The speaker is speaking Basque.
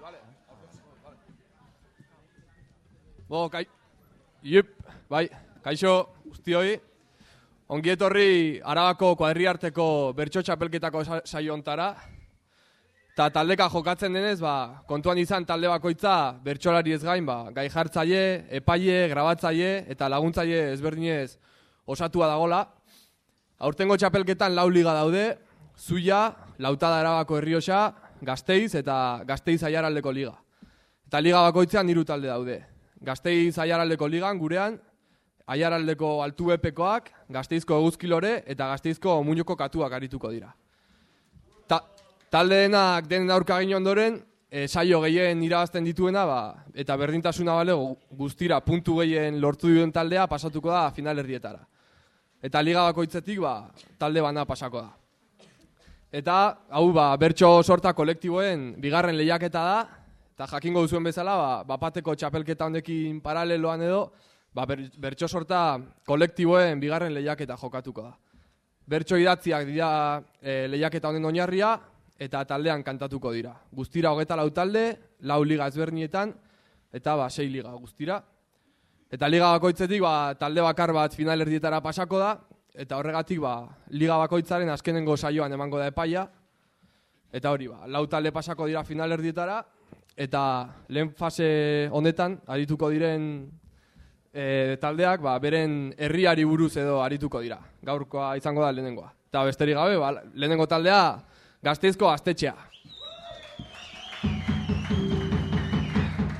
vale. Bo, kai... Yep, bai, kaixo guztioi. Ongi etorri Arabako kuadriarteko bertso txapelketako saioontara. Ta taldeka jokatzen denez, ba, kontuan izan talde bakoitza bertsolari ez gain, ba, gai jartzaile, epaile, grabatzaile eta laguntzaile ezberdinez osatua dagola. Aurtengo txapelketan lau liga daude, Zuia, Lautada Arabako Herrioxa, Gasteiz eta Gasteiz Aiaraldeko liga. Eta liga bakoitzean hiru talde daude. Gasteiz Aiaraldeko ligan gurean Aiaraldeko altu epekoak, Gasteizko eguzkilore eta Gasteizko muñoko katuak arituko dira. Ta, taldeenak denen aurka egin ondoren, e, saio gehien irabazten dituena, ba, eta berdintasuna bale gu- guztira puntu gehien lortu duen taldea pasatuko da finalerdietara. Eta liga bakoitzetik ba, talde bana pasako da. Eta, hau, ba, bertso sorta kolektiboen bigarren lehiaketa da, eta jakingo duzuen bezala, ba, bapateko txapelketa honekin paraleloan edo, ba, ber, bertso sorta kolektiboen bigarren lehiaketa jokatuko da. Bertso idatziak dira e, lehiaketa honen oinarria, eta taldean kantatuko dira. Guztira hogeta lau talde, lau liga ezberdinetan, eta ba, sei liga guztira. Eta liga bakoitzetik ba, talde bakar bat finalerdietara pasako da, eta horregatik ba, liga bakoitzaren azkenengo saioan emango da epaia. Eta hori, ba, lau talde pasako dira finalerdietara, eta lehen fase honetan, arituko diren e, taldeak, ba, beren herriari buruz edo arituko dira. Gaurkoa izango da lehenengoa. Eta besterik gabe, ba, lehenengo taldea, gazteizko gaztetxea.